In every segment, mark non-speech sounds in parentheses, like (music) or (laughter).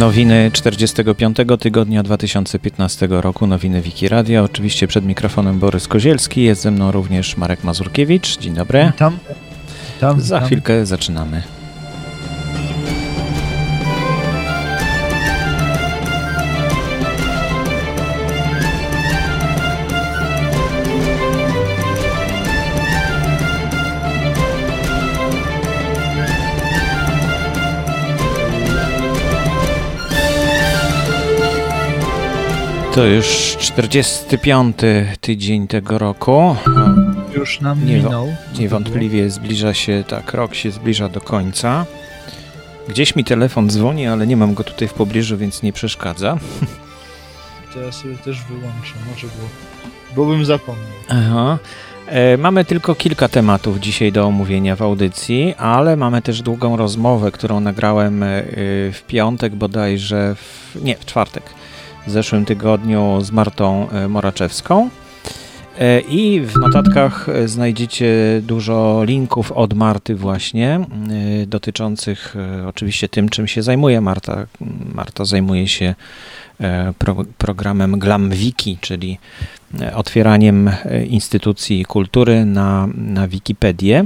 Nowiny 45 tygodnia 2015 roku, nowiny Wiki Radio. Oczywiście przed mikrofonem Borys Kozielski, jest ze mną również Marek Mazurkiewicz. Dzień dobry. Tam. Tam. Za chwilkę zaczynamy. To już 45 tydzień tego roku. Już nam Nie, minął. Niewątpliwie zbliża się, tak, rok się zbliża do końca. Gdzieś mi telefon dzwoni, ale nie mam go tutaj w pobliżu, więc nie przeszkadza. To ja sobie też wyłączę, może było, bo bym zapomniał. Aha. E, mamy tylko kilka tematów dzisiaj do omówienia w audycji, ale mamy też długą rozmowę, którą nagrałem e, w piątek bodajże, w, nie, w czwartek w zeszłym tygodniu z Martą e, Moraczewską. E, I w notatkach e, znajdziecie dużo linków od Marty właśnie, dotyczących oczywiście tym, czym się zajmuje Marta. Marta zajmuje się pro, programem GlamWiki, czyli otwieraniem instytucji kultury na, na Wikipedię,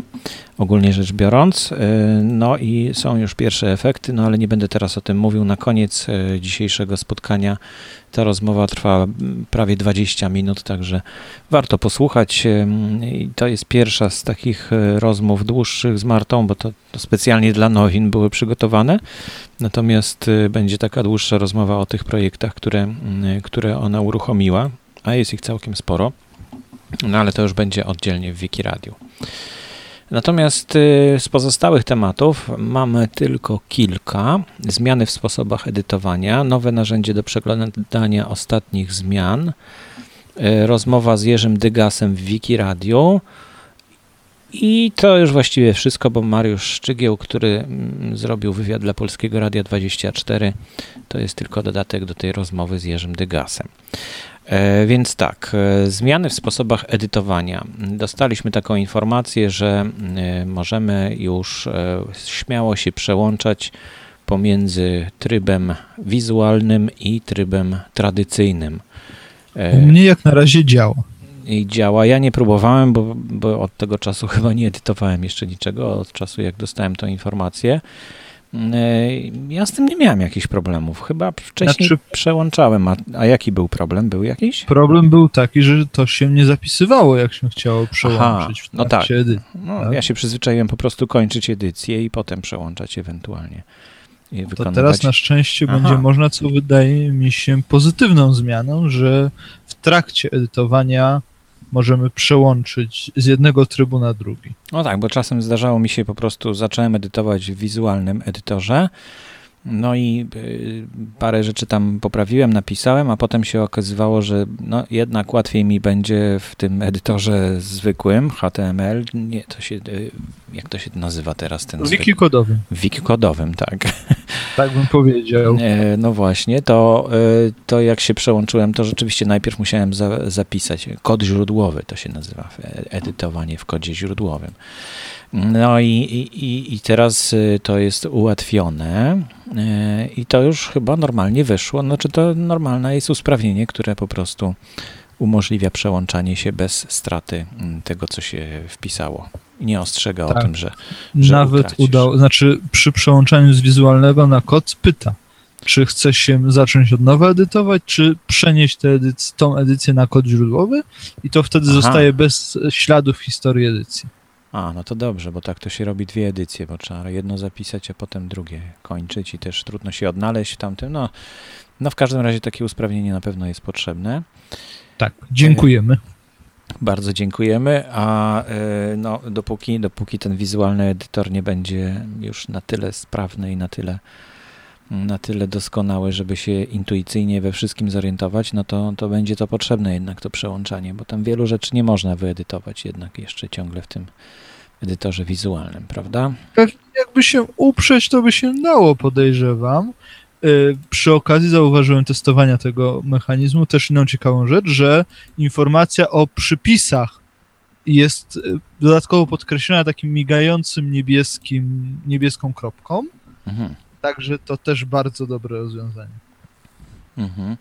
ogólnie rzecz biorąc. No i są już pierwsze efekty, no ale nie będę teraz o tym mówił. Na koniec dzisiejszego spotkania ta rozmowa trwa prawie 20 minut, także warto posłuchać. I to jest pierwsza z takich e, rozmów dłuższych z Martą, bo to, to specjalnie dla nowin były przygotowane. Natomiast e, będzie taka dłuższa rozmowa o tych projektach, które, które ona uruchomiła, a jest ich całkiem sporo. No ale to już będzie oddzielnie w Wiki Radio. Natomiast y, z pozostałych tematów mamy tylko kilka. Zmiany w sposobach edytowania, nowe narzędzie do przeglądania ostatnich zmian, y, rozmowa z Jerzym Dygasem w Wiki Radio. I to już właściwie wszystko, bo Mariusz Szczygieł, który mm, zrobił wywiad dla Polskiego Radia 24, to jest tylko dodatek do tej rozmowy z Jerzym Dygasem. E, więc tak, e, zmiany w sposobach edytowania. Dostaliśmy taką informację, że e, możemy już śmiało się przełączać pomiędzy trybem wizualnym i trybem tradycyjnym. U mnie jak na razie działa. I działa. Ja nie próbowałem, bo, bo od tego czasu (laughs) chyba nie edytowałem jeszcze niczego, od czasu jak dostałem tę informację. Ja z tym nie miałem jakichś problemów. Chyba wcześniej znaczy, przełączałem. A, a, jaki był problem? Był jakiś? Problem był taki, że to się nie zapisywało, jak się chciało przełączyć Aha, w no tak. edycji. No, tak? Ja się przyzwyczaiłem po prostu kończyć edycję i potem przełączać ewentualnie. To teraz na szczęście Aha. będzie można, co wydaje mi się pozytywną zmianą, że w trakcie edytowania możemy przełączyć z jednego trybu na drugi. No tak, bo czasem zdarzało mi się po prostu, zacząłem edytować w wizualnym edytorze no i y, parę rzeczy tam poprawiłem, napisałem, a potem się okazywało, że no jednak łatwiej mi będzie w tym edytorze zwykłym HTML. Nie, to się, y, jak to się nazywa teraz ten Wiki kodowym. Wiki kodowym, tak. (laughs) Tak bym powiedział. E, no właśnie, to, y, to jak się przełączyłem, to rzeczywiście najpierw musiałem za, zapisać kod źródłowy, to się nazywa e, edytowanie w kodzie źródłowym. No i, i, i teraz y, to jest ułatwione y, i to już chyba normalnie wyszło. Znaczy to normalne jest usprawnienie, które po prostu umożliwia przełączanie się bez straty mm, tego, co się wpisało. Nie ostrzega tak. o tym, że, że Nawet udało, znaczy przy przełączaniu z wizualnego na kod pyta, czy chce się zacząć od nowa edytować, czy przenieść tę edyc- tą edycję na kod źródłowy i to wtedy Aha. zostaje bez śladów historii edycji. A, no to dobrze, bo tak to się robi dwie edycje, bo trzeba jedno zapisać, a potem drugie kończyć i też trudno się odnaleźć w tamtym. No, no w każdym razie takie usprawnienie na pewno jest potrzebne. Tak, dziękujemy. Bardzo dziękujemy, a e, no, dopóki, dopóki ten wizualny edytor nie będzie już na tyle sprawny i na tyle, na tyle doskonały, żeby się intuicyjnie we wszystkim zorientować, no to, to będzie to potrzebne jednak to przełączanie, bo tam wielu rzeczy nie można wyedytować jednak jeszcze ciągle w tym edytorze wizualnym, prawda? Jakby się uprzeć, to by się dało, podejrzewam. Y, przy okazji zauważyłem testowania tego mechanizmu też inną ciekawą rzecz, że informacja o przypisach jest y, dodatkowo podkreślona takim migającym niebieskim, niebieską kropką. Mhm. Także to też bardzo dobre rozwiązanie. Mhm.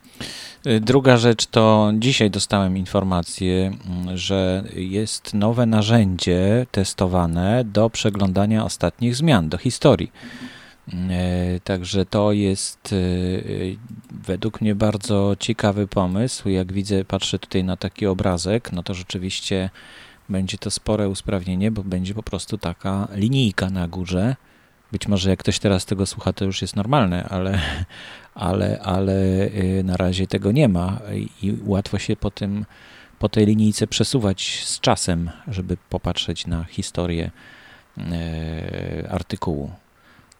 Y, druga rzecz to dzisiaj dostałem informację, mm, że jest nowe narzędzie testowane do przeglądania ostatnich zmian, do historii. Y, także to jest y, według mnie bardzo ciekawy pomysł. Jak widzę, patrzę tutaj na taki obrazek, no to rzeczywiście będzie to spore usprawnienie, bo będzie po prostu taka linijka na górze. Być może jak ktoś teraz tego słucha, to już jest normalne, ale, ale, ale y, na razie tego nie ma i łatwo się po, tym, po tej linijce przesuwać z czasem, żeby popatrzeć na historię y, artykułu.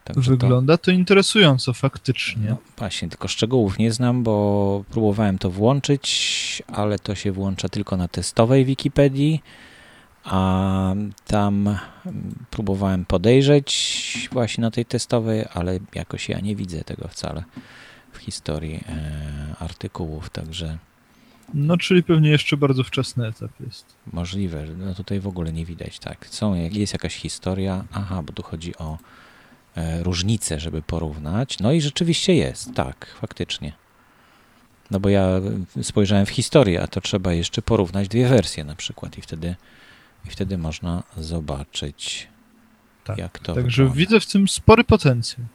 Także Wygląda to, to interesująco faktycznie. No, właśnie, tylko szczegółów nie znam, bo próbowałem to włączyć, ale to się włącza tylko na testowej Wikipedii a tam mm, próbowałem podejrzeć właśnie na tej testowej, ale jakoś ja nie widzę tego wcale w historii e, artykułów, także... No, czyli pewnie jeszcze bardzo wczesny etap jest. Możliwe, no tutaj w ogóle nie widać, tak. Są, jest jakaś historia, aha, bo tu chodzi o e, różnice, żeby porównać. No i rzeczywiście jest, tak, faktycznie. No bo ja spojrzałem w historię, a to trzeba jeszcze porównać dwie wersje na przykład i wtedy i wtedy można zobaczyć, tak, jak to Także wygląda. widzę w tym spory potencjał.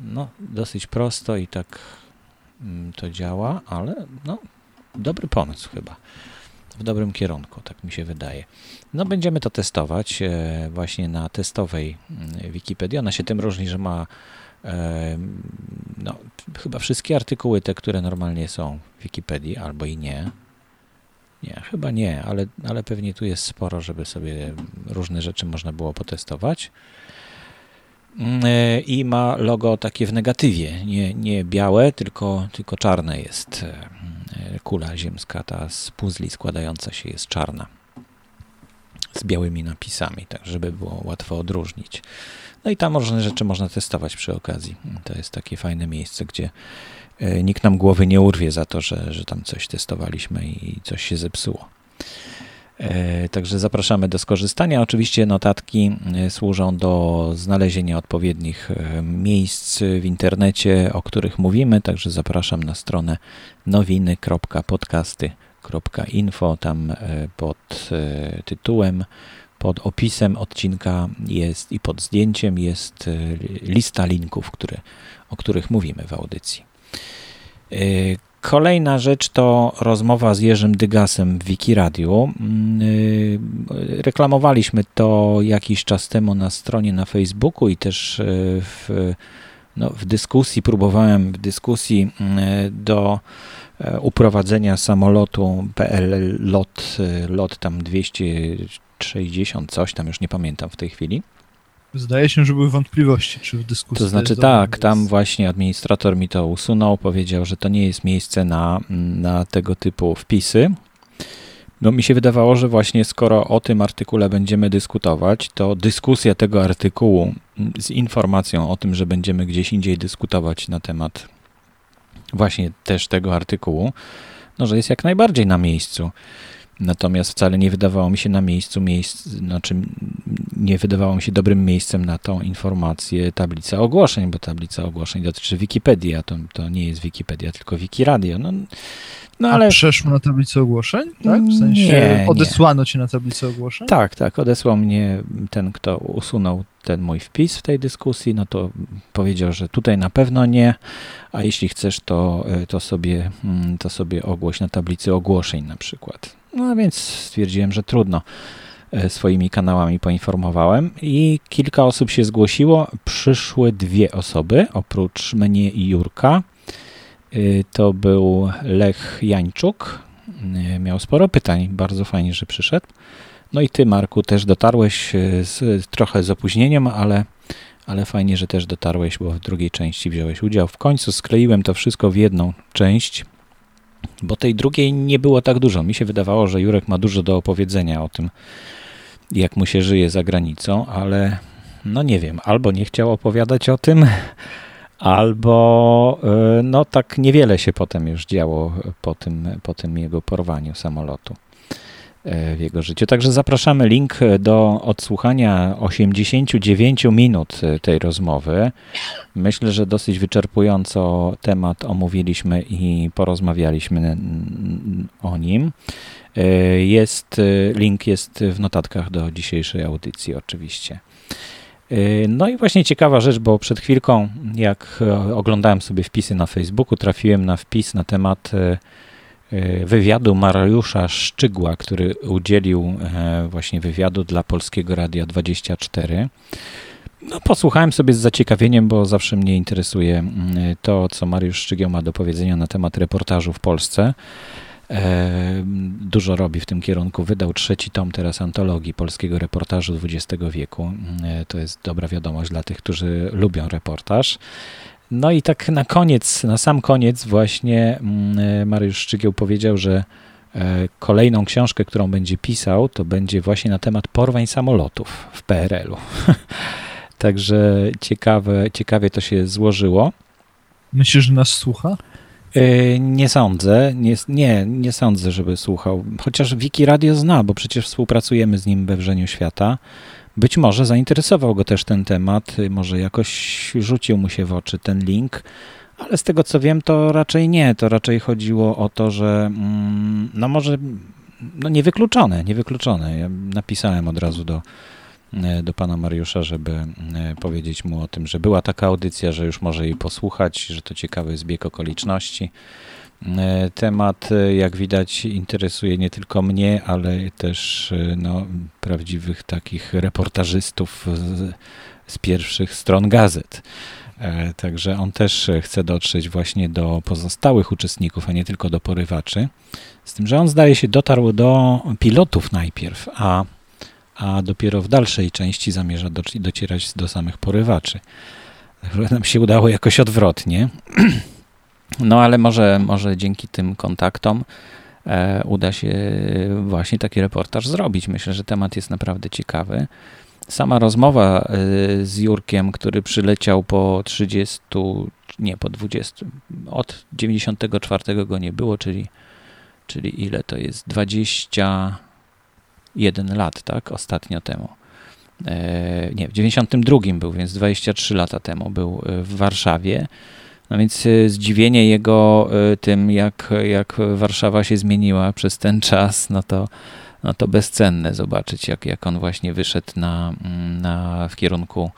No, dosyć prosto i tak mm, to działa, ale no, dobry pomysł chyba. W dobrym kierunku, tak mi się wydaje. No, będziemy to testować e, właśnie na testowej mm, Wikipedii. Ona się tym różni, że ma e, no, chyba wszystkie artykuły, te, które normalnie są w Wikipedii, albo i nie. Nie, chyba nie, ale, ale pewnie tu jest sporo, żeby sobie różne rzeczy można było potestować. Mm, e, I ma logo takie w negatywie, nie, nie białe, tylko, tylko czarne jest. E, kula ziemska, ta z puzli składająca się jest czarna. Z białymi napisami, tak żeby było łatwo odróżnić. No i tam różne rzeczy można testować przy okazji. To jest takie fajne miejsce, gdzie E, nikt nam głowy nie urwie za to, że, że tam coś testowaliśmy i coś się zepsuło. E, także zapraszamy do skorzystania. Oczywiście notatki e, służą do znalezienia odpowiednich miejsc w internecie, o których mówimy. Także zapraszam na stronę nowiny.podcasty.info. Tam pod tytułem, pod opisem odcinka jest i pod zdjęciem jest lista linków, które, o których mówimy w audycji. Y, kolejna rzecz to rozmowa z Jerzym Dygasem w Wikiradiu. Mm, y, reklamowaliśmy to jakiś czas temu na stronie na Facebooku i też y, w, no, w dyskusji, próbowałem w dyskusji do uprowadzenia samolotu PL LOT, LOT tam 260, coś tam już nie pamiętam w tej chwili. Zdaje się, że były wątpliwości, czy w dyskusji. To znaczy, tak, tam właśnie administrator mi to usunął, powiedział, że to nie jest miejsce na, na tego typu wpisy. No, mi się wydawało, że właśnie skoro o tym artykule będziemy dyskutować, to dyskusja tego artykułu z informacją o tym, że będziemy gdzieś indziej dyskutować na temat właśnie też tego artykułu, no, że jest jak najbardziej na miejscu. Natomiast wcale nie wydawało mi się na miejscu miejsc, znaczy nie wydawało mi się dobrym miejscem na tą informację tablica ogłoszeń, bo tablica ogłoszeń dotyczy Wikipedii, a to, to nie jest Wikipedia, tylko Wikiradio. No, no ale... A przeszło na tablicę ogłoszeń? Tak? W sensie nie, odesłano nie. cię na tablicę ogłoszeń? Tak, tak. Odesłał mnie ten, kto usunął ten mój wpis w tej dyskusji, no to powiedział, że tutaj na pewno nie, a jeśli chcesz, to, to, sobie, mm, to sobie ogłoś na tablicy ogłoszeń na przykład. No więc stwierdziłem, że trudno. E, swoimi kanałami poinformowałem i kilka osób się zgłosiło. Przyszły dwie osoby, oprócz mnie i Jurka. E, to był Lech Jańczuk. E, miał sporo pytań, bardzo fajnie, że przyszedł. No i ty, Marku, też dotarłeś z, trochę z opóźnieniem, ale, ale fajnie, że też dotarłeś, bo w drugiej części wziąłeś udział. W końcu skleiłem to wszystko w jedną część bo tej drugiej nie było tak dużo. Mi się wydawało, że Jurek ma dużo do opowiedzenia o tym, jak mu się żyje za granicą, ale no nie wiem, albo nie chciał opowiadać o tym, albo e, no tak niewiele się potem już działo po tym, po tym jego porwaniu samolotu. W jego życiu. Także zapraszamy link do odsłuchania 89 minut tej rozmowy. Myślę, że dosyć wyczerpująco temat omówiliśmy i porozmawialiśmy o nim. Jest, link jest w notatkach do dzisiejszej audycji oczywiście. No i właśnie ciekawa rzecz, bo przed chwilką, jak oglądałem sobie wpisy na Facebooku, trafiłem na wpis na temat E, wywiadu Mariusza Szczygła, który udzielił e, właśnie wywiadu dla Polskiego Radia 24. No, posłuchałem sobie z zaciekawieniem, bo zawsze mnie interesuje mm, to, co Mariusz Szczygieł ma do powiedzenia na temat reportażu w Polsce. E, dużo robi w tym kierunku. Wydał trzeci tom teraz antologii polskiego reportażu XX wieku. To jest dobra wiadomość dla tych, którzy lubią reportaż. No i tak na koniec, na sam koniec właśnie mm, e, Mariusz Szczygieł powiedział, że e, kolejną książkę, którą będzie pisał, to będzie właśnie na temat porwań samolotów w PRL-u. (laughs) Także ciekawe, ciekawie to się złożyło. Myślisz, że nas słucha? E, nie sądzę, nie, nie, nie sądzę, żeby słuchał. Chociaż Wiki Radio zna, bo przecież współpracujemy z nim we Wrzeniu Świata. Być może zainteresował go też ten temat, może jakoś rzucił mu się w oczy ten link, ale z tego co wiem, to raczej nie. To raczej chodziło o to, że mm, no może no niewykluczone, niewykluczone. Ja napisałem od razu do, e, do pana Mariusza, żeby e, powiedzieć mu o tym, że była taka audycja, że już może jej posłuchać, że to ciekawy zbieg okoliczności. E, temat, e, jak widać, interesuje nie tylko mnie, ale też e, no, prawdziwych takich reportażystów z, z pierwszych stron gazet. Także on też chce dotrzeć właśnie do pozostałych uczestników, a nie tylko do porywaczy. Z tym, że on zdaje się dotarł do pilotów najpierw, a, a dopiero w dalszej części zamierza docierać do samych porywaczy. Nam się udało jakoś odwrotnie. (clears throat) No ale może, może dzięki tym kontaktom e, uda się właśnie taki reportaż zrobić. Myślę, że temat jest naprawdę ciekawy. Sama rozmowa e, z Jurkiem, który przyleciał po 30, nie po 20, od 94 go nie było, czyli, czyli ile to jest? 21 lat, tak? Ostatnio temu. E, nie, w 92 był, więc 23 lata temu był w Warszawie. No więc y, zdziwienie jego y, tym, jak, jak Warszawa się zmieniła przez ten czas, no to, no to bezcenne zobaczyć, jak, jak on właśnie wyszedł na, na, w kierunku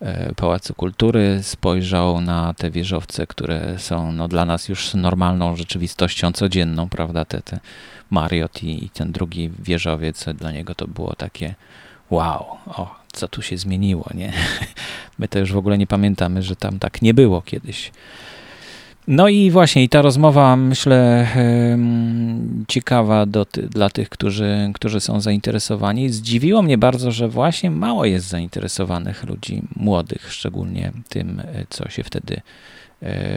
e, Pałacu Kultury, spojrzał na te wieżowce, które są no, dla nas już normalną rzeczywistością codzienną, prawda? Te, te Mariot i, i ten drugi wieżowiec, dla niego to było takie wow, o, co tu się zmieniło, nie? (laughs) My to już w ogóle nie pamiętamy, że tam tak nie było kiedyś. No i właśnie, i ta rozmowa, myślę, ciekawa do dla tych, którzy, którzy są zainteresowani. Zdziwiło mnie bardzo, że właśnie mało jest zainteresowanych ludzi młodych, szczególnie tym, co się wtedy E,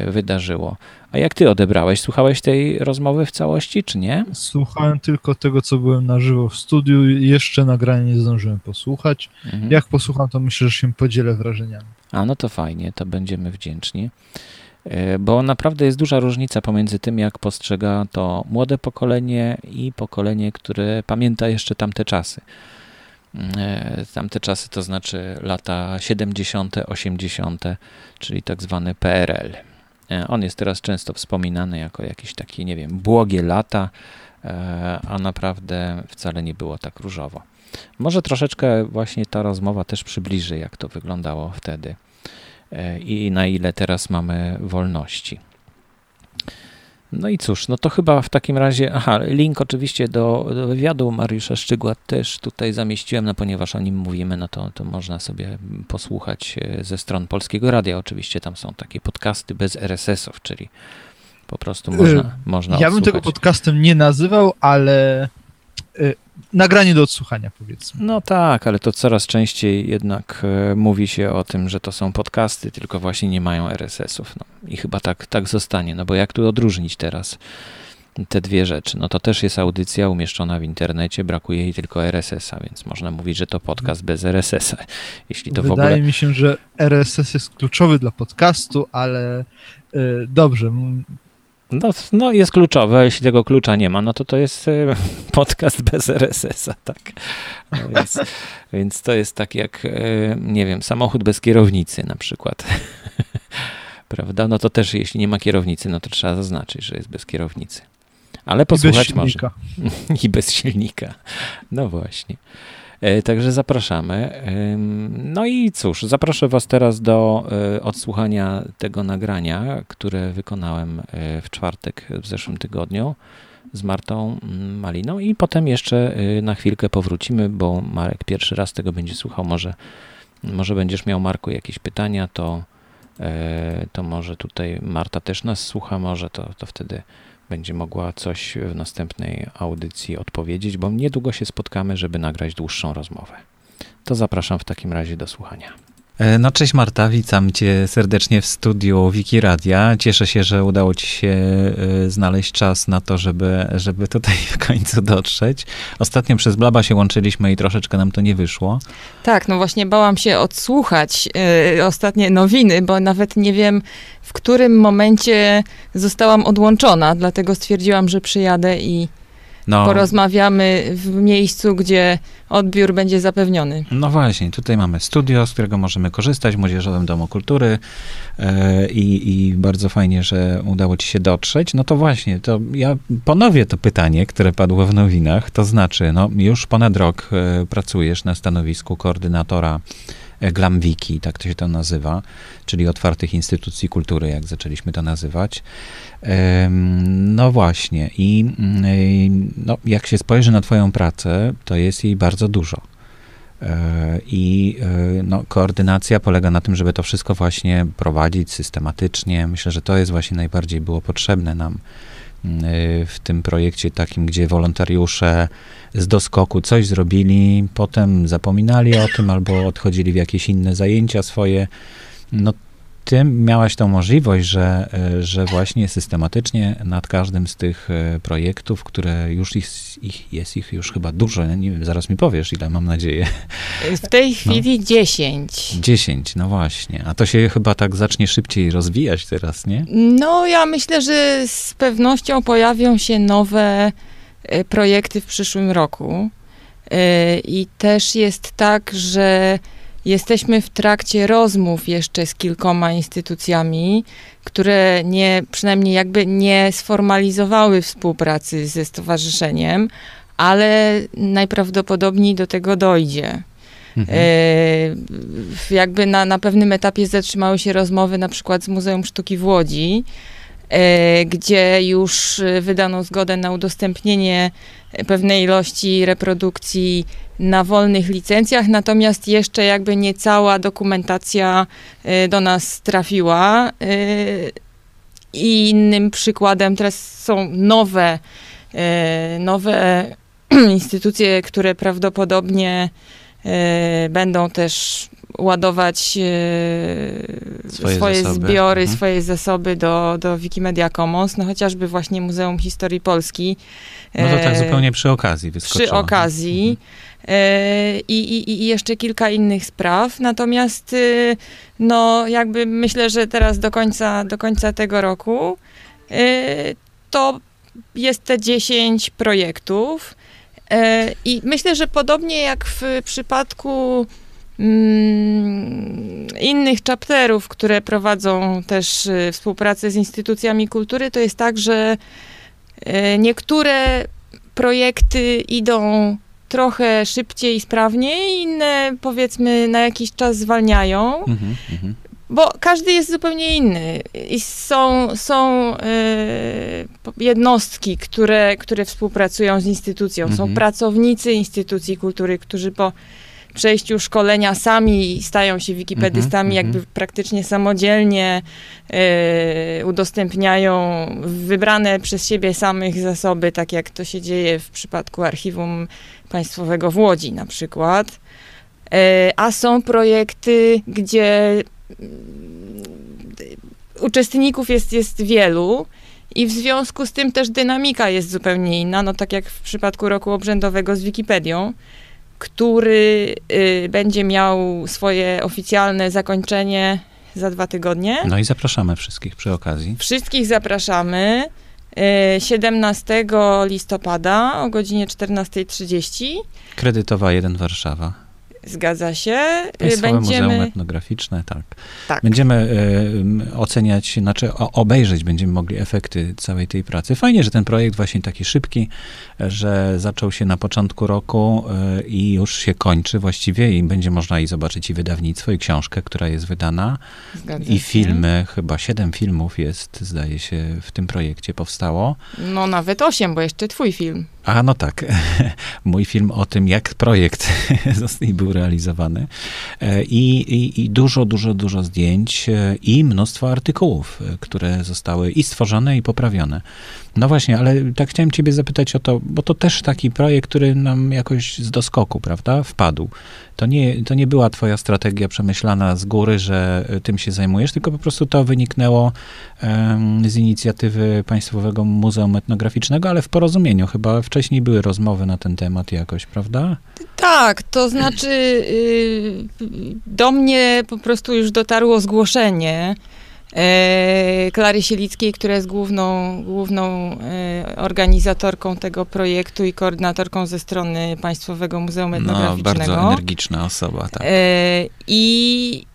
wydarzyło. A jak ty odebrałeś? Słuchałeś tej rozmowy w całości, czy nie? Słuchałem tylko tego, co byłem na żywo w studiu. Jeszcze nagranie nie zdążyłem posłuchać. Mhm. Jak posłucham, to myślę, że się podzielę wrażeniami. A no to fajnie, to będziemy wdzięczni. E, bo naprawdę jest duża różnica pomiędzy tym, jak postrzega to młode pokolenie i pokolenie, które pamięta jeszcze tamte czasy. E, tamte czasy to znaczy lata 70., 80., czyli tak zwany PRL. E, on jest teraz często wspominany jako jakieś takie, nie wiem, błogie lata, e, a naprawdę wcale nie było tak różowo. Może troszeczkę właśnie ta rozmowa też przybliży, jak to wyglądało wtedy i na ile teraz mamy wolności. No i cóż, no to chyba w takim razie, aha, link oczywiście do, do wywiadu Mariusza Szczygła też tutaj zamieściłem, no ponieważ o nim mówimy, no to, to można sobie posłuchać e, ze stron Polskiego Radia. Oczywiście tam są takie podcasty bez RSS-ów, czyli po prostu można, yy, można Ja bym tego podcastem nie nazywał, ale yy, nagranie do odsłuchania, powiedzmy. No tak, ale to coraz częściej jednak e, mówi się o tym, że to są podcasty, tylko właśnie nie mają RSS-ów. No. I chyba tak, tak zostanie, no bo jak tu odróżnić teraz te dwie rzeczy? No to też jest audycja umieszczona w internecie, brakuje jej tylko RSS-a, więc można mówić, że to podcast bez RSS-a. (laughs) Jeśli to Wydaje w ogóle... mi się, że RSS jest kluczowy dla podcastu, ale yy, dobrze, No, no jest kluczowe, a jeśli tego klucza nie ma, no to to jest (laughs) podcast bez RSS-a, tak. No więc, (laughs) więc to jest tak jak, nie wiem, samochód bez kierownicy na przykład. (laughs) Prawda? No to też jeśli nie ma kierownicy, no to trzeba zaznaczyć, że jest bez kierownicy. Ale posłuchać I może. I bez silnika. No właśnie. E, także zapraszamy. No i cóż, zaproszę Was teraz do e, odsłuchania tego nagrania, które wykonałem e, w czwartek w zeszłym tygodniu z Martą mm, Maliną i potem jeszcze na chwilkę powrócimy, bo Marek pierwszy raz tego będzie słuchał. Może, może będziesz miał, Marku, jakieś pytania, to, to może tutaj Marta też nas słucha, może to, to wtedy będzie mogła coś w następnej audycji odpowiedzieć, bo niedługo się spotkamy, żeby nagrać dłuższą rozmowę. To zapraszam w takim razie do słuchania. E, no cześć Marta, witam cię serdecznie w studiu Wiki Radia. Cieszę się, że udało ci się e, znaleźć czas na to, żeby, żeby tutaj w końcu dotrzeć. Ostatnio przez Blaba się łączyliśmy i troszeczkę nam to nie wyszło. Tak, no właśnie bałam się odsłuchać y, ostatnie nowiny, bo nawet nie wiem w którym momencie zostałam odłączona, dlatego stwierdziłam, że przyjadę i no. porozmawiamy w miejscu, gdzie odbiór będzie zapewniony. No właśnie, tutaj mamy studio, z którego możemy korzystać w Młodzieżowym Domu Kultury e, i, bardzo fajnie, że udało ci się dotrzeć. No to właśnie, to ja ponowię to pytanie, które padło w nowinach, to znaczy, no już ponad rok e, pracujesz na stanowisku koordynatora Glamwiki, tak to się to nazywa, czyli otwartych instytucji kultury, jak zaczęliśmy to nazywać. No właśnie, i mm, no, jak się spojrzy na Twoją pracę, to jest jej bardzo dużo. E, I e, no, koordynacja polega na tym, żeby to wszystko właśnie prowadzić systematycznie. Myślę, że to jest właśnie najbardziej było potrzebne nam w tym projekcie takim, gdzie wolontariusze z doskoku coś zrobili, potem zapominali o tym albo odchodzili w jakieś inne zajęcia swoje. No, ty miałaś tą możliwość, że, e, że właśnie systematycznie nad każdym z tych e, projektów, które już ich, ich jest ich już chyba dużo, nie wiem, zaraz mi powiesz, ile mam nadzieję. W tej no. chwili no. 10. 10, no właśnie. A to się chyba tak zacznie szybciej rozwijać teraz, nie? No, ja myślę, że z pewnością pojawią się nowe e, projekty w przyszłym roku. I też jest tak, że Jesteśmy w trakcie rozmów jeszcze z kilkoma instytucjami, które nie, przynajmniej jakby nie sformalizowały współpracy ze stowarzyszeniem, ale najprawdopodobniej do tego dojdzie. Mhm. E, jakby na, na pewnym etapie zatrzymały się rozmowy na przykład z Muzeum Sztuki w Łodzi, gdzie już wydano zgodę na udostępnienie pewnej ilości reprodukcji na wolnych licencjach, natomiast jeszcze jakby nie cała dokumentacja do nas trafiła. I innym przykładem teraz są nowe, nowe (clears throat) instytucje, które prawdopodobnie będą też ładować swoje, swoje zbiory, mhm. swoje zasoby do, do Wikimedia Commons, no chociażby właśnie Muzeum Historii Polski. No to tak zupełnie przy okazji wyskoczyło. Przy okazji. Mhm. E, i, i, i jeszcze kilka innych spraw. Natomiast no jakby myślę, że teraz do końca, do końca tego roku to jest te 10 projektów. E, I myślę, że podobnie jak w przypadku innych chapterów, które prowadzą też y, współpracę z instytucjami kultury, to jest tak, że niektóre projekty idą trochę szybciej i sprawniej, inne powiedzmy na jakiś czas zwalniają. Mhm, mhm. Bo każdy jest zupełnie inny i są, są y, jednostki, które, które współpracują z instytucją. Są mhm. pracownicy instytucji kultury, którzy po przejściu szkolenia sami stają się wikipedystami, jakby praktycznie samodzielnie y, udostępniają wybrane przez siebie samych zasoby, tak jak to się dzieje w przypadku archiwum Państwowego w Łodzi na przykład. E, a są projekty, gdzie mm, uczestników jest, jest wielu i w związku z tym też dynamika jest zupełnie inna, no tak jak w przypadku roku obrzędowego z Wikipedią, który y, będzie miał swoje oficjalne zakończenie za dwa tygodnie. No i zapraszamy wszystkich przy okazji. Wszystkich zapraszamy. 17 listopada o godzinie 14.30. Kredytowa 1 Warszawa. Zgadza się. Państwowe Będziemy... Muzeum Etnograficzne, tak. Tak. Będziemy y, oceniać, znaczy obejrzeć będziemy mogli efekty całej tej pracy. Fajnie, że ten projekt właśnie taki szybki, że zaczął się na początku roku y, i już się kończy właściwie i będzie można i zobaczyć i wydawnictwo, i książkę, która jest wydana, Zgadza i się. filmy, chyba siedem filmów jest, zdaje się, w tym projekcie powstało. No nawet 8, bo jeszcze twój film. A no tak, (laughs) mój film o tym, jak projekt (laughs) był realizowany. E, I, i, I dużo, dużo, dużo zdjęć e, i mnóstwo artykułów, e, które zostały i stworzone, i poprawione. No właśnie, ale tak chciałem ciebie zapytać o to, bo to też taki projekt, który nam jakoś z doskoku, prawda, wpadł. To nie, to nie była twoja strategia przemyślana z góry, że e, tym się zajmujesz, tylko po prostu to wyniknęło em, z inicjatywy Państwowego Muzeum Etnograficznego, ale w porozumieniu. Chyba wcześniej były rozmowy na ten temat jakoś, prawda? Tak, to znaczy y, do mnie po prostu już dotarło zgłoszenie Klary Sielickiej, która jest główną, główną e, organizatorką tego projektu i koordynatorką ze strony Państwowego Muzeum No, Etnograficznego. bardzo energiczna osoba, tak. E, I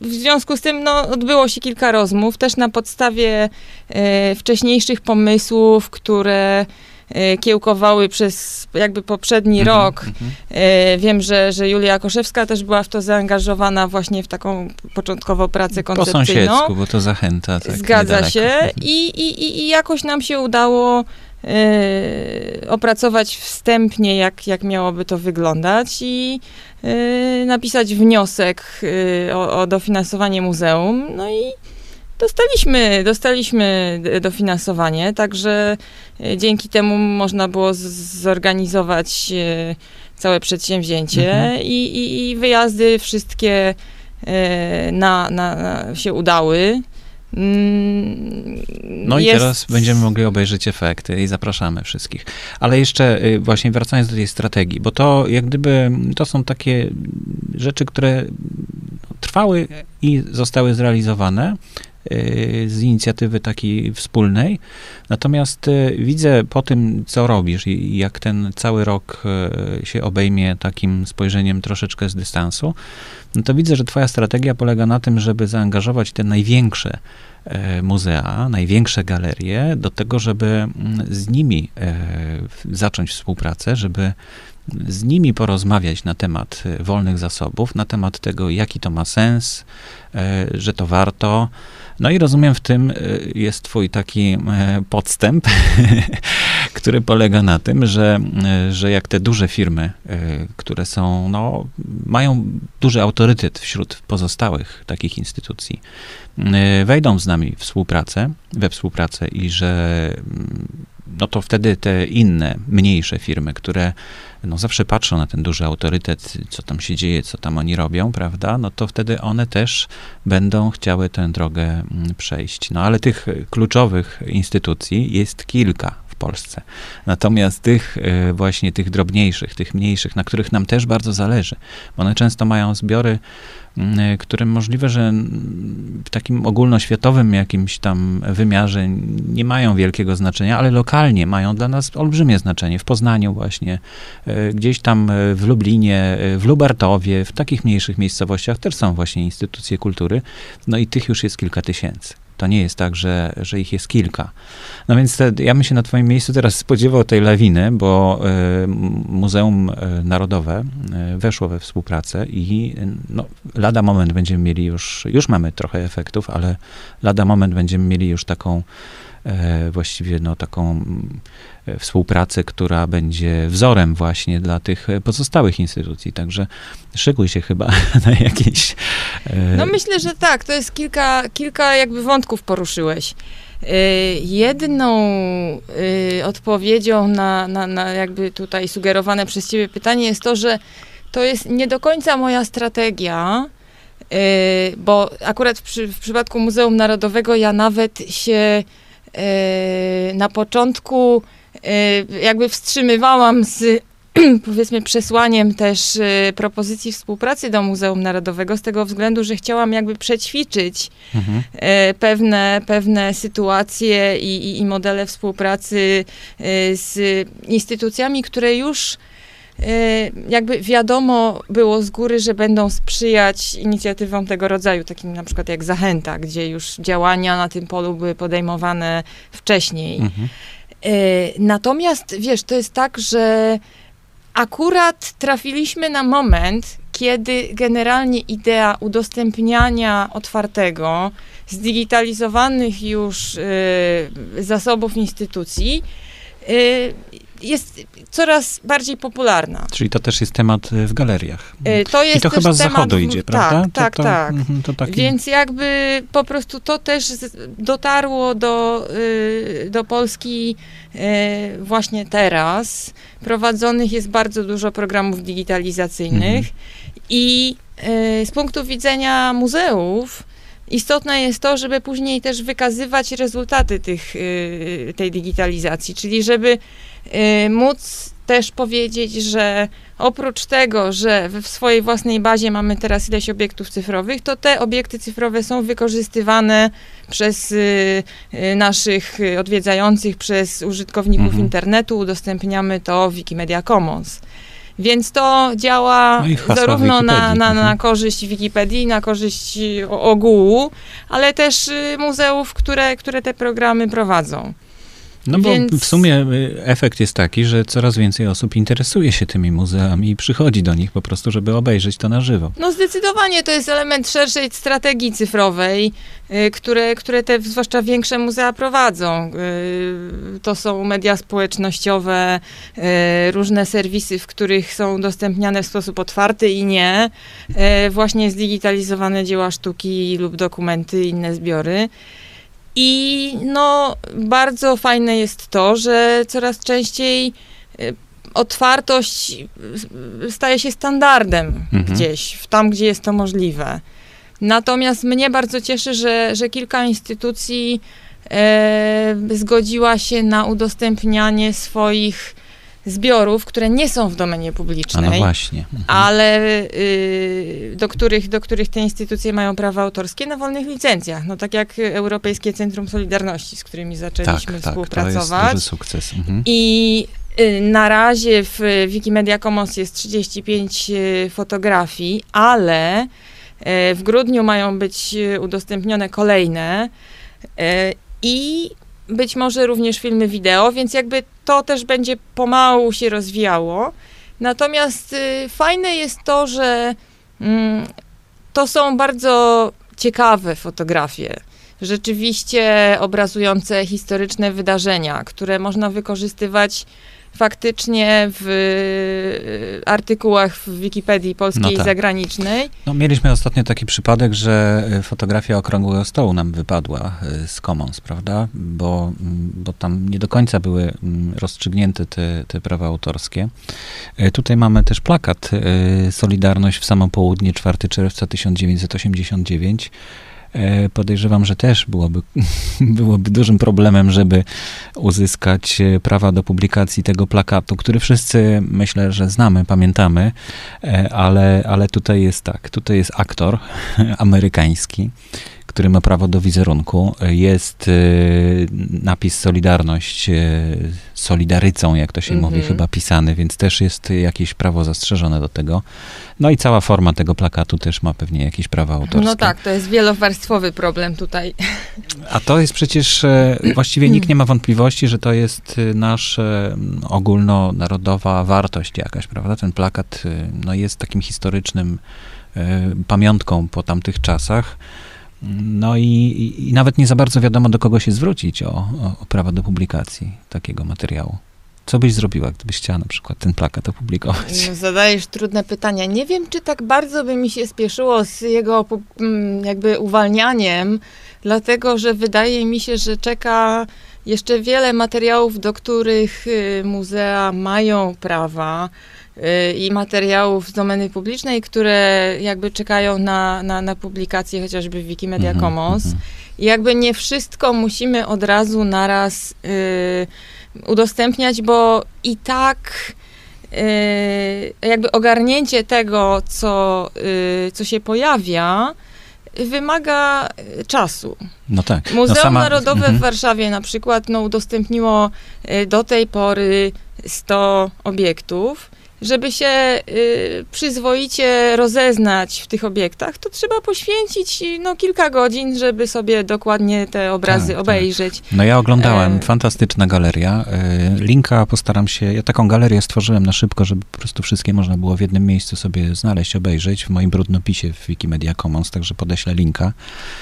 w związku z tym no, odbyło się kilka rozmów, też na podstawie e, wcześniejszych pomysłów, które e, kiełkowały przez jakby poprzedni Mhm, rok. mhm. E, wiem, że, że Julia Koszewska też była w to zaangażowana właśnie w taką początkowo pracę Po koncepcyjną. sąsiedzku, bo to zachęta. Tak, Zgadza niedaleko. się I, i, i- i jakoś nam się udało e, opracować wstępnie, jak, jak miałoby to wyglądać i e, napisać wniosek e, o, o dofinansowanie muzeum. No i dostaliśmy, dostaliśmy dofinansowanie, także e, dzięki temu można było zorganizować e, całe przedsięwzięcie Mhm. i, i, i wyjazdy wszystkie e, na, na, na się udały. Mm, No i jest- teraz będziemy mogli obejrzeć efekty i zapraszamy wszystkich. Ale jeszcze y, właśnie wracając do tej strategii, bo to jak gdyby to są takie rzeczy, które trwały i zostały zrealizowane z inicjatywy takiej wspólnej. Natomiast y, widzę po tym, co robisz i jak ten cały rok y, się obejmie takim spojrzeniem troszeczkę z dystansu, no to widzę, że twoja strategia polega na tym, żeby zaangażować te największe muzea, największe galerie do tego, żeby mm, z nimi zacząć współpracę, żeby z nimi porozmawiać na temat wolnych zasobów, na temat tego, jaki to ma sens, że to warto. No i rozumiem, w tym e, jest twój taki e, podstęp, (laughs) który polega na tym, że, e, że jak te duże firmy, które są, no, mają duży autorytet wśród pozostałych takich instytucji, wejdą z nami współpracę, we współpracę i że mm, no to wtedy te inne, mniejsze firmy, które no zawsze patrzą na ten duży autorytet, co tam się dzieje, co tam oni robią, prawda, no to wtedy one też będą chciały tę drogę mm, przejść. No ale tych e, kluczowych instytucji jest kilka Polsce. Natomiast tych e, właśnie tych drobniejszych, tych mniejszych, na których nam też bardzo zależy, bo one często mają zbiory, m, e, które możliwe, że mm, w takim ogólnoświatowym jakimś tam wymiarze nie mają wielkiego znaczenia, ale lokalnie mają dla nas olbrzymie znaczenie. W Poznaniu właśnie, e, gdzieś tam w Lublinie, w Lubartowie, w takich mniejszych miejscowościach też są właśnie instytucje kultury, no i tych już jest kilka tysięcy. To nie jest tak, że, że ich jest kilka. No więc te, ja bym się na twoim miejscu teraz spodziewał tej lawiny, bo m- Muzeum e, Narodowe e, weszło we współpracę i no, lada moment będziemy mieli już, już mamy trochę efektów, ale lada moment będziemy mieli już taką właściwie no, taką mm, e, współpracę, która będzie wzorem właśnie dla tych e, pozostałych instytucji. Także szykuj się chyba (laughs) na jakieś... e, No myślę, że tak, to jest kilka, kilka jakby wątków poruszyłeś. Jedną odpowiedzią na, na, na jakby tutaj sugerowane przez ciebie pytanie jest to, że to jest nie do końca moja strategia, bo akurat w, przy, w przypadku Muzeum Narodowego ja nawet się na początku y, jakby wstrzymywałam z (clears throat) powiedzmy przesłaniem też y, propozycji współpracy do Muzeum Narodowego z tego względu, że chciałam jakby przećwiczyć mhm. y, pewne, pewne sytuacje i, i, i modele współpracy z instytucjami, które już jakby wiadomo było z góry, że będą sprzyjać inicjatywom tego rodzaju, takim na przykład jak Zachęta, gdzie już działania na tym polu były podejmowane wcześniej. Mhm. Natomiast wiesz, to jest tak, że akurat trafiliśmy na moment, kiedy generalnie idea udostępniania otwartego, zdigitalizowanych już y, zasobów instytucji, y, jest coraz bardziej popularna. Czyli to też jest temat y, w galeriach. Y, to jest I to chyba z zachodu w... idzie, prawda? Tak, to, tak, to, tak. Taki... Więc jakby po prostu to też dotarło do, y, do Polski właśnie teraz. Prowadzonych jest bardzo dużo programów digitalizacyjnych mhm. i z punktu widzenia muzeów, Istotne jest to, żeby później też wykazywać rezultaty tych, tej digitalizacji, czyli żeby Y, móc też powiedzieć, że oprócz tego, że w swojej własnej bazie mamy teraz ileś obiektów cyfrowych, to te obiekty cyfrowe są wykorzystywane przez y, y, naszych odwiedzających, przez użytkowników mhm. internetu, udostępniamy to w Wikimedia Commons. Więc to działa no zarówno na, na, na mhm. korzyść Wikipedii, na korzyść ogółu, ale też muzeów, które, które te programy prowadzą. No bo Więc... w sumie y, efekt jest taki, że coraz więcej osób interesuje się tymi muzeami i przychodzi do nich po prostu, żeby obejrzeć to na żywo. No zdecydowanie to jest element szerszej strategii cyfrowej, y, które, które te zwłaszcza większe muzea prowadzą. Y, to są media społecznościowe, różne serwisy, w których są udostępniane w sposób otwarty i nie, właśnie zdigitalizowane dzieła sztuki lub dokumenty, inne zbiory. I no, bardzo fajne jest to, że coraz częściej y, otwartość y, staje się standardem mhm. gdzieś, tam gdzie jest to możliwe. Natomiast mnie bardzo cieszy, że, że kilka instytucji e, zgodziła się na udostępnianie swoich zbiorów, które nie są w domenie publicznej. A no właśnie. Mhm. Ale y, do, których, do których te instytucje mają prawa autorskie na wolnych licencjach. No tak jak Europejskie Centrum Solidarności, z którymi zaczęliśmy tak, współpracować. Tak, to jest sukces. Mhm. I y, na razie w Wikimedia Commons jest 35 y, fotografii, ale y, w grudniu mają być udostępnione kolejne i być może również filmy wideo, więc jakby to też będzie pomału się rozwijało. Natomiast y, fajne jest to, że mm, to są bardzo ciekawe fotografie. Rzeczywiście obrazujące historyczne wydarzenia, które można wykorzystywać faktycznie w y, artykułach w Wikipedii polskiej no tak. i zagranicznej. No, mieliśmy ostatnio taki przypadek, że y, fotografia okrągłego stołu nam wypadła y, z Commons, prawda? Bo, mm, bo tam nie do końca były mm, rozstrzygnięte te, te prawa autorskie. Tutaj mamy też plakat Solidarność w samo południe 4 czerwca 1989 E, podejrzewam, że też byłoby, (laughs) byłoby dużym problemem, żeby uzyskać e, prawa do publikacji tego plakatu, który wszyscy myślę, że znamy, pamiętamy, e, ale, ale tutaj jest tak, tutaj jest aktor (laughs) amerykański, który ma prawo do wizerunku. Jest y, napis Solidarność, y, Solidarycą, jak to się mm -hmm. mówi, mhm. chyba pisany, więc też jest jakieś prawo zastrzeżone do tego. No i cała forma tego plakatu też ma pewnie jakieś prawa autorskie. No tak, to jest wielowarstwowy problem tutaj. A to jest przecież, e, właściwie nikt nie ma wątpliwości, że to jest y, nasza ogólnonarodowa wartość jakaś, prawda? Ten plakat no, jest takim historycznym pamiątką po tamtych czasach. No i, i, nawet nie za bardzo wiadomo, do kogo się zwrócić o, o, o prawa do publikacji takiego materiału. Co byś zrobiła, gdybyś chciała na przykład ten plakat opublikować? No, zadajesz trudne pytania. Nie wiem, czy tak bardzo by mi się spieszyło z jego mm, jakby uwalnianiem, dlatego że wydaje mi się, że czeka jeszcze wiele materiałów, do których y, muzea mają prawa i materiałów z domeny publicznej, które jakby czekają na, na, na publikację chociażby w Wikimedia mm -hmm, Commons. Mm -hmm. I jakby nie wszystko musimy od razu naraz y, udostępniać, bo i tak jakby ogarnięcie tego, co, co się pojawia, wymaga czasu. No tak. Muzeum no sama... Narodowe mhm. w Warszawie na przykład no, udostępniło do tej pory 100 obiektów żeby się y, przyzwoicie rozeznać w tych obiektach, to trzeba poświęcić no, kilka godzin, żeby sobie dokładnie te obrazy Tak, tak. obejrzeć. No ja oglądałem, E, fantastyczna galeria. E, Linka postaram się, ja taką galerię stworzyłem na szybko, żeby po prostu wszystkie można było w jednym miejscu sobie znaleźć, obejrzeć w moim brudnopisie w Wikimedia Commons, także podeślę linka.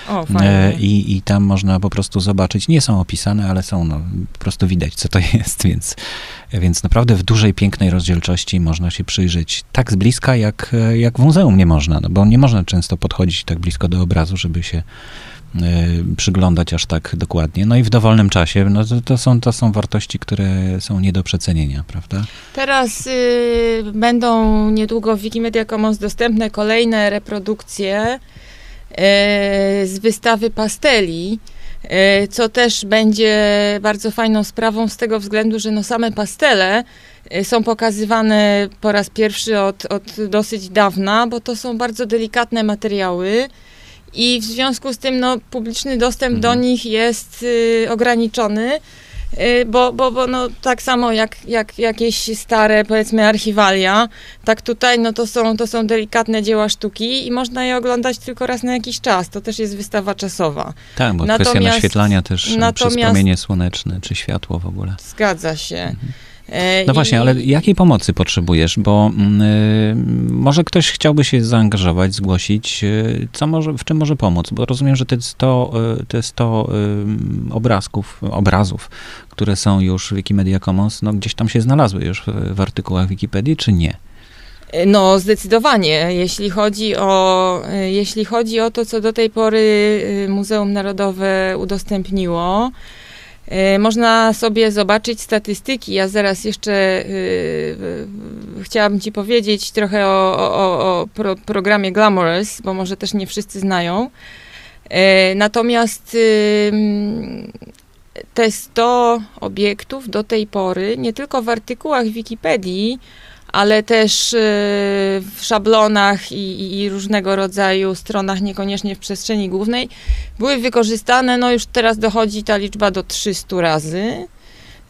O, E, fajnie. I, I tam można po prostu zobaczyć, nie są opisane, ale są, no, po prostu widać, co to (laughs) jest, więc, więc naprawdę w dużej, pięknej rozdzielczości można się przyjrzeć tak z bliska, jak, jak w muzeum nie można, no bo nie można często podchodzić tak blisko do obrazu, żeby się e, przyglądać aż tak dokładnie. No i w dowolnym czasie, no to, to, są, to są wartości, które są nie do przecenienia, prawda? Teraz y, będą niedługo w Wikimedia Commons dostępne kolejne reprodukcje y, z wystawy pasteli, y, co też będzie bardzo fajną sprawą z tego względu, że no same pastele y, są pokazywane po raz pierwszy od, od dosyć dawna, bo to są bardzo delikatne materiały. I w związku z tym no, publiczny dostęp Mhm. do nich jest y, ograniczony. Y, Bo, bo, bo no, tak samo jak, jak jakieś stare, powiedzmy, archiwalia, tak tutaj no, to, są, to są delikatne dzieła sztuki i można je oglądać tylko raz na jakiś czas. To też jest wystawa czasowa. Tak, bo kwestia Natomiast- naświetlania też e, przez promienie słoneczne, czy światło w ogóle. Zgadza się. Mhm. E, No i- właśnie, ale jakiej pomocy potrzebujesz? Bo mm, y, może ktoś chciałby się zaangażować, zgłosić, y, co może, w czym może pomóc? Bo rozumiem, że te 100, y, te 100 y, obrazków, obrazów, które są już w Wikimedia Commons, no gdzieś tam się znalazły już w, w artykułach Wikipedii, czy nie? No, zdecydowanie. Jeśli chodzi, o, e, jeśli chodzi o to, co do tej pory e, Muzeum Narodowe udostępniło, e, można sobie zobaczyć statystyki. Ja zaraz jeszcze e, e, chciałabym Ci powiedzieć trochę o, o, o- pro, programie Glamorous, bo może też nie wszyscy znają. E, Natomiast te 100 obiektów do tej pory, nie tylko w artykułach Wikipedii, ale też y, w szablonach i, i, różnego rodzaju stronach, niekoniecznie w przestrzeni głównej, były wykorzystane, no już teraz dochodzi ta liczba do 300 razy.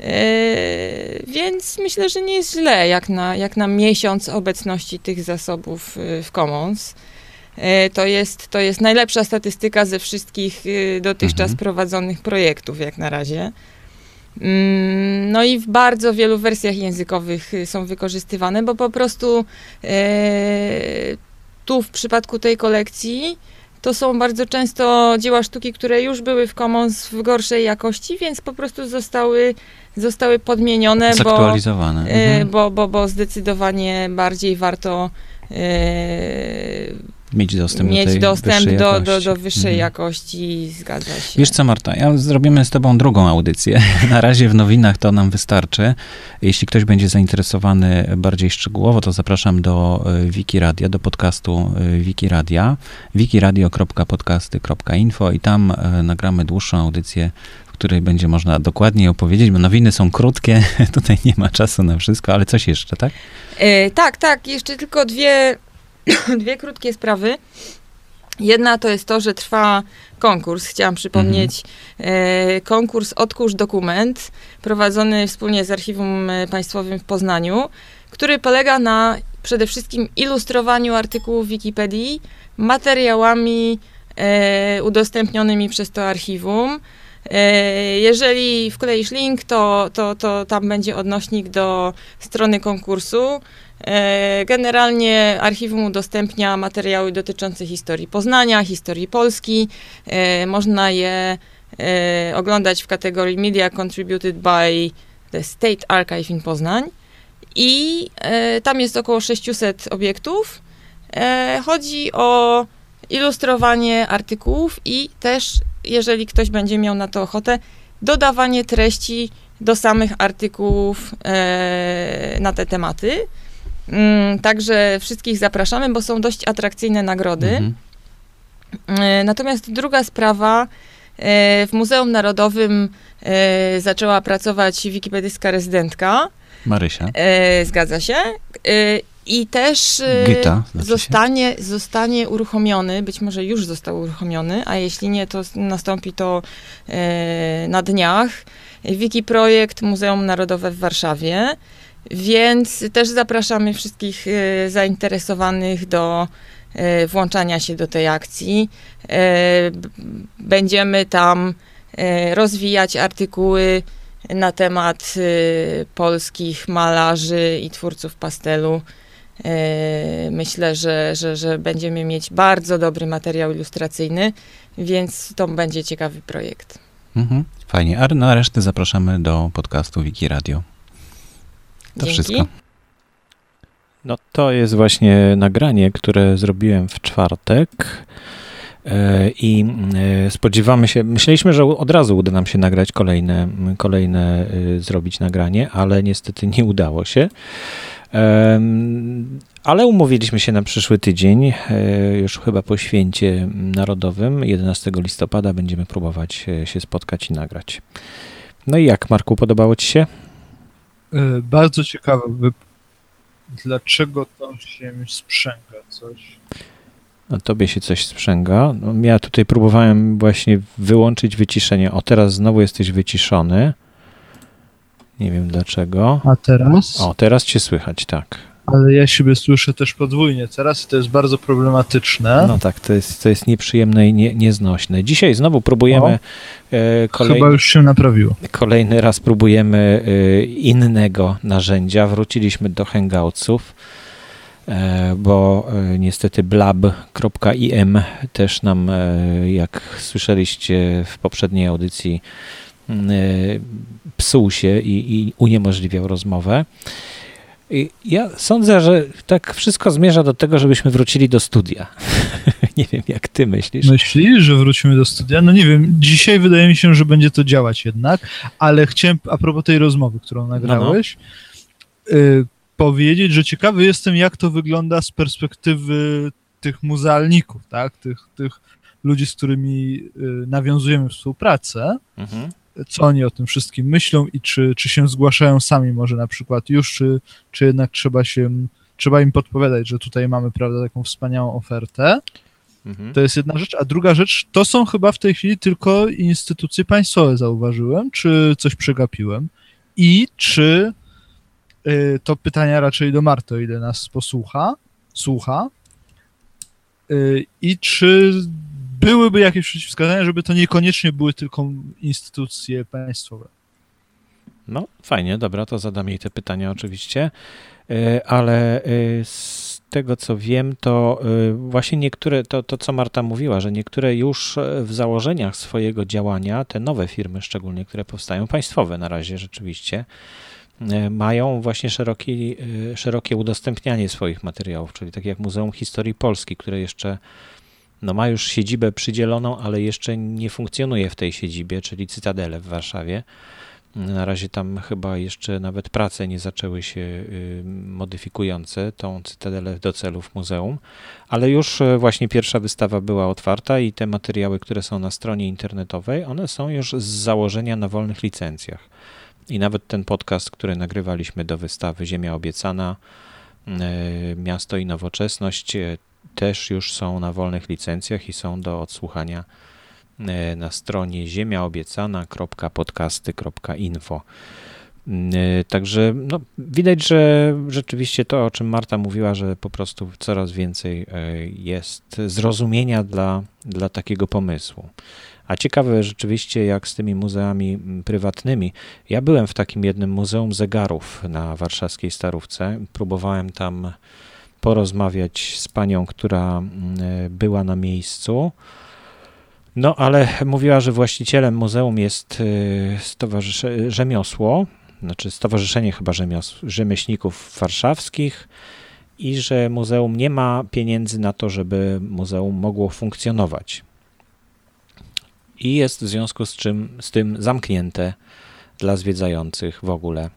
Y, Więc myślę, że nie jest źle, jak na, jak na miesiąc obecności tych zasobów y, w Commons. To jest, to jest najlepsza statystyka ze wszystkich dotychczas Mhm. prowadzonych projektów, jak na razie. Mm, No i w bardzo wielu wersjach językowych y, są wykorzystywane, bo po prostu e, tu w przypadku tej kolekcji to są bardzo często dzieła sztuki, które już były w Commons w gorszej jakości, więc po prostu zostały, zostały podmienione, bo, Zaktualizowane. e, Mhm. bo, bo, bo zdecydowanie bardziej warto e, Mieć dostęp do mieć tej dostęp wyższej do, do, jakości. do wyższej Mhm. jakości, zgadza się. Wiesz co, Marta, ja zrobimy z tobą drugą audycję. (laughs) Na razie w nowinach to nam wystarczy. Jeśli ktoś będzie zainteresowany bardziej szczegółowo, to zapraszam do e, Wikiradia, do podcastu e, Wikiradia, wikiradio.podcasty.info i tam e, nagramy dłuższą audycję, w której będzie można dokładniej opowiedzieć, bo nowiny są krótkie, (laughs) tutaj nie ma czasu na wszystko, ale coś jeszcze, tak? E, tak, tak. Jeszcze tylko dwie, (coughs) dwie krótkie sprawy. Jedna to jest to, że trwa konkurs. Chciałam przypomnieć e, konkurs Odkurz Dokument, prowadzony wspólnie z Archiwum e, Państwowym w Poznaniu, który polega na przede wszystkim ilustrowaniu artykułów Wikipedii materiałami e, udostępnionymi przez to archiwum. Jeżeli wkleisz link, to, to, to tam będzie odnośnik do strony konkursu. E, Generalnie archiwum udostępnia materiały dotyczące historii Poznania, historii Polski. E, Można je e, oglądać w kategorii Media Contributed by the State Archive in Poznań. I tam jest około 600 obiektów. Chodzi o ilustrowanie artykułów i też, jeżeli ktoś będzie miał na to ochotę, dodawanie treści do samych artykułów na te tematy. Mm, Także wszystkich zapraszamy, bo są dość atrakcyjne nagrody. Mhm. E, Natomiast druga sprawa, e, w Muzeum Narodowym e, zaczęła pracować wikipedyjska rezydentka Marysia. Zgadza się. I też Gita, znaczy zostanie, zostanie uruchomiony, być może już został uruchomiony, a jeśli nie, to nastąpi to na dniach. Wiki Projekt Muzeum Narodowe w Warszawie, więc też zapraszamy wszystkich e, zainteresowanych do e, włączania się do tej akcji. E, Będziemy tam rozwijać artykuły na temat polskich malarzy i twórców pastelu. Myślę, że, że, że będziemy mieć bardzo dobry materiał ilustracyjny, więc to będzie ciekawy projekt. Mhm. Fajnie. A na resztę zapraszamy do podcastu Wiki Radio. To Dzięki. wszystko. No to jest właśnie nagranie, które zrobiłem w czwartek. E, I e, spodziewamy się, myśleliśmy, że od razu uda nam się nagrać kolejne, kolejne e, zrobić nagranie, ale niestety nie udało się. Ale umówiliśmy się na przyszły tydzień, już chyba po święcie narodowym, 11 listopada będziemy próbować się spotkać i nagrać. No i jak, Marku, podobało Ci się? E, Bardzo ciekawe, dlaczego to się sprzęga coś. No, tobie się coś sprzęga. No, ja tutaj próbowałem właśnie wyłączyć wyciszenie. O, teraz znowu jesteś wyciszony. Nie wiem dlaczego. A teraz? O, teraz cię słychać, tak. Ale ja siebie słyszę też podwójnie teraz i to jest bardzo problematyczne. No tak, to jest, to jest nieprzyjemne i nie, nieznośne. Dzisiaj znowu próbujemy e, kolej, Chyba już się naprawiło. kolejny raz próbujemy e, innego narzędzia. Wróciliśmy do hangoutsów, e, bo niestety blab.im też nam, jak słyszeliście w poprzedniej audycji, psuł się i, i uniemożliwiał rozmowę. Ja sądzę, że tak wszystko zmierza do tego, żebyśmy wrócili do studia. (laughs) Nie wiem, jak ty myślisz. Myślisz, że wrócimy do studia? No nie wiem, dzisiaj wydaje mi się, że będzie to działać jednak, ale chciałem a propos tej rozmowy, którą nagrałeś, y, powiedzieć, że ciekawy jestem, jak to wygląda z perspektywy tych muzealników, tak? Tych, tych ludzi, z którymi y, nawiązujemy współpracę. Mhm. Co oni o tym wszystkim myślą i czy, czy się zgłaszają sami może na przykład już, czy, czy jednak trzeba się, trzeba im podpowiadać, że tutaj mamy, prawda, taką wspaniałą ofertę. Mhm. To jest jedna rzecz, a druga rzecz, to są chyba w tej chwili tylko instytucje państwowe, zauważyłem, czy coś przegapiłem i czy y, to pytania raczej do Marty, o ile nas posłucha, słucha, y, i czy byłyby jakieś przeciwwskazania, żeby to niekoniecznie były tylko instytucje państwowe. No, fajnie, dobra, to zadam jej te pytania oczywiście, E, ale e, z tego co wiem, to e, właśnie niektóre, to, to co Marta mówiła, że niektóre już w założeniach swojego działania, te nowe firmy szczególnie, które powstają, państwowe na razie rzeczywiście, mają właśnie szeroki, szerokie udostępnianie swoich materiałów, czyli tak jak Muzeum Historii Polski, które jeszcze no, ma już siedzibę przydzieloną, ale jeszcze nie funkcjonuje w tej siedzibie, czyli Cytadele w Warszawie. Na razie tam chyba jeszcze nawet prace nie zaczęły się y, modyfikujące tą cytadelę do celów muzeum, ale już y, właśnie pierwsza wystawa była otwarta i te materiały, które są na stronie internetowej, one są już z założenia na wolnych licencjach. I nawet ten podcast, który nagrywaliśmy do wystawy Ziemia Obiecana, y, Miasto i Nowoczesność, też już są na wolnych licencjach i są do odsłuchania e, na stronie ziemiaobiecana.podcasty.info. E, Także no, widać, że rzeczywiście to, o czym Marta mówiła, że po prostu coraz więcej e, jest zrozumienia dla, dla takiego pomysłu. A ciekawe rzeczywiście, jak z tymi muzeami prywatnymi. Ja byłem w takim jednym muzeum zegarów na warszawskiej Starówce. Próbowałem tam porozmawiać z panią, która mm, była na miejscu. No, ale mówiła, że właścicielem muzeum jest Stowarzysze Rzemiosło, znaczy Stowarzyszenie chyba rzemios, Rzemieślników Warszawskich i że muzeum nie ma pieniędzy na to, żeby muzeum mogło funkcjonować. I jest w związku z czym z tym zamknięte dla zwiedzających w ogóle.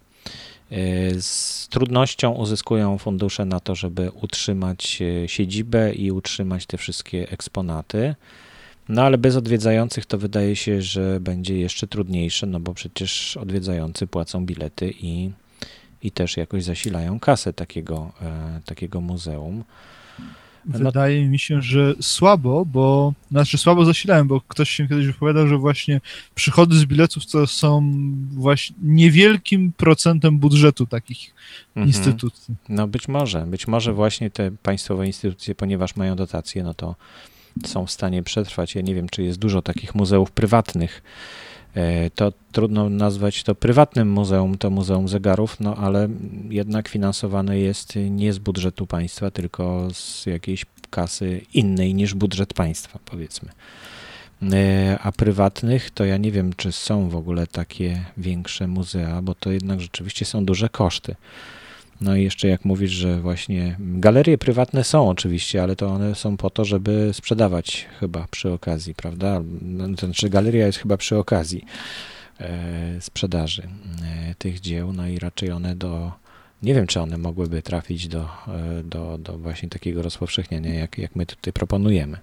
E, Z trudnością uzyskują fundusze na to, żeby utrzymać e, siedzibę i utrzymać te wszystkie eksponaty. No ale bez odwiedzających to wydaje się, że będzie jeszcze trudniejsze, no bo przecież odwiedzający płacą bilety i, i też jakoś zasilają kasę takiego, takiego muzeum. No Wydaje mi się, że słabo, bo znaczy słabo zasilałem, bo ktoś się kiedyś wypowiadał, że właśnie przychody z biletów to są właśnie niewielkim procentem budżetu takich mhm. instytucji. No być może, być może właśnie te państwowe instytucje, ponieważ mają dotacje, no to są w stanie przetrwać. Ja nie wiem, czy jest dużo takich muzeów prywatnych, to trudno nazwać to prywatnym muzeum, to Muzeum Zegarów, no ale jednak finansowane jest nie z budżetu państwa, tylko z jakiejś kasy innej niż budżet państwa, powiedzmy. E, a prywatnych to ja nie wiem, czy są w ogóle takie większe muzea, bo to jednak rzeczywiście są duże koszty. No i jeszcze jak mówisz, że właśnie galerie prywatne są oczywiście, ale to one są po to, żeby sprzedawać chyba przy okazji, prawda? No, znaczy galeria jest chyba przy okazji e, sprzedaży e, tych dzieł, no i raczej one do, nie wiem, czy one mogłyby trafić do, e, do, do właśnie takiego rozpowszechniania, jak, jak my tutaj proponujemy.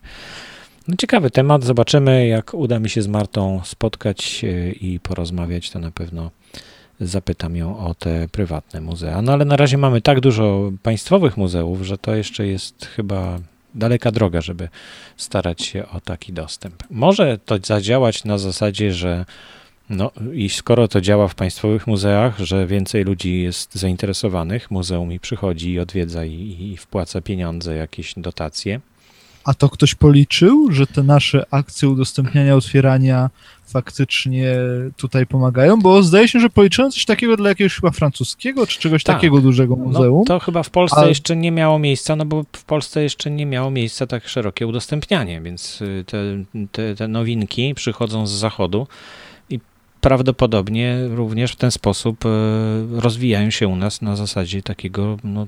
No ciekawy temat, zobaczymy, jak uda mi się z Martą spotkać e, i porozmawiać, to na pewno zapytam ją o te prywatne muzea. No ale na razie mamy tak dużo państwowych muzeów, że to jeszcze jest chyba daleka droga, żeby starać się o taki dostęp. Może to zadziałać na zasadzie, że no i skoro to działa w państwowych muzeach, że więcej ludzi jest zainteresowanych, muzeum i przychodzi i odwiedza i, i wpłaca pieniądze, jakieś dotacje, a to ktoś policzył, że te nasze akcje udostępniania, otwierania faktycznie tutaj pomagają? Bo zdaje się, że policzyłem coś takiego dla jakiegoś chyba francuskiego, czy czegoś tak. takiego dużego no, muzeum. No, to chyba w Polsce a... jeszcze nie miało miejsca, no bo w Polsce jeszcze nie miało miejsca tak szerokie udostępnianie, więc y, te, te, te nowinki przychodzą z zachodu i prawdopodobnie również w ten sposób y, rozwijają się u nas na zasadzie takiego no,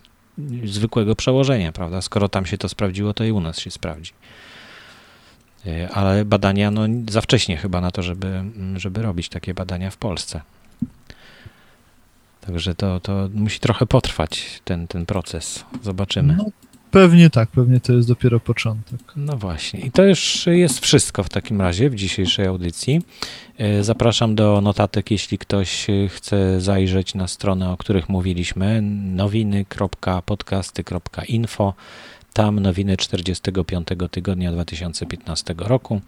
zwykłego przełożenia, prawda? Skoro tam się to sprawdziło, to i u nas się sprawdzi. E, ale badania, no za wcześnie chyba na to, żeby, żeby robić takie badania w Polsce. Także to, to musi trochę potrwać ten, ten proces. Zobaczymy. No, Pewnie tak, pewnie to jest dopiero początek. No właśnie. I to już jest wszystko w takim razie w dzisiejszej audycji. E, zapraszam do notatek, jeśli ktoś chce zajrzeć na stronę, o których mówiliśmy, nowiny.podcasty.info. Tam nowiny 45 tygodnia 2015 roku.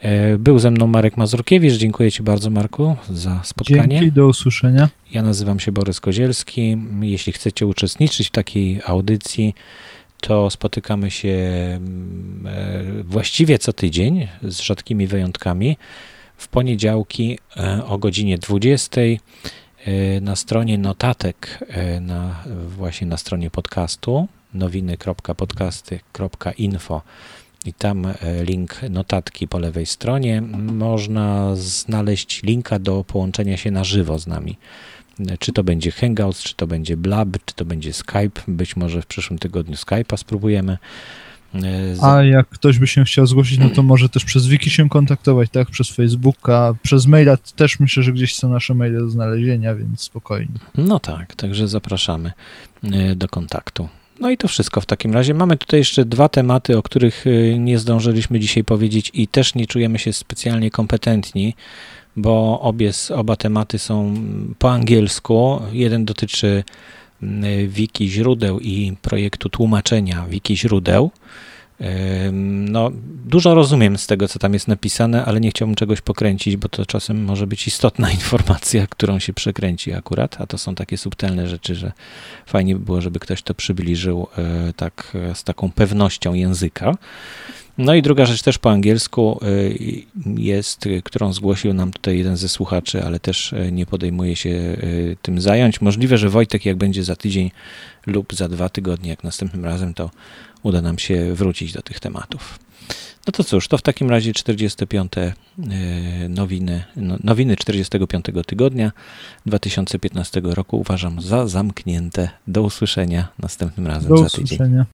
E, był ze mną Marek Mazurkiewicz. Dziękuję Ci bardzo, Marku, za spotkanie. Dzięki, do usłyszenia. Ja nazywam się Borys Kozielski. Jeśli chcecie uczestniczyć w takiej audycji, to spotykamy się mm, e, właściwie co tydzień, z rzadkimi wyjątkami, w poniedziałki e, o godzinie 20 na stronie notatek, na, właśnie na stronie podcastu nowiny.podcasty.info i tam e, link notatki po lewej stronie. Można znaleźć linka do połączenia się na żywo z nami. E, czy to będzie Hangouts, czy to będzie Blab, czy to będzie Skype. Być może w przyszłym tygodniu Skype'a spróbujemy. E, A jak ktoś by się chciał zgłosić, no to może też przez wiki się kontaktować, tak? Przez Facebooka, przez maila też myślę, że gdzieś są nasze maile do znalezienia, więc spokojnie. No tak, także zapraszamy do kontaktu. No i to wszystko w takim razie. Mamy tutaj jeszcze dwa tematy, o których y, nie zdążyliśmy dzisiaj powiedzieć i też nie czujemy się specjalnie kompetentni, bo obie, oba tematy są po angielsku. Jeden dotyczy y, wiki źródeł i projektu tłumaczenia wiki źródeł. No, dużo rozumiem z tego, co tam jest napisane, ale nie chciałbym czegoś pokręcić, bo to czasem może być istotna (laughs) informacja, którą się przekręci akurat, a to są takie subtelne rzeczy, że fajnie by było, żeby ktoś to przybliżył e, tak z taką pewnością języka. No i druga rzecz też po angielsku e, jest, którą zgłosił nam tutaj jeden ze słuchaczy, ale też e, nie podejmuje się tym zająć. Możliwe, że Wojtek, jak będzie za tydzień lub za dwa tygodnie, jak następnym razem, to uda nam się wrócić do tych tematów. No to cóż, to w takim razie 45 e, nowiny, no, nowiny 45 tygodnia 2015 roku uważam za zamknięte. Do usłyszenia następnym razem do za tydzień. Usłyszenia.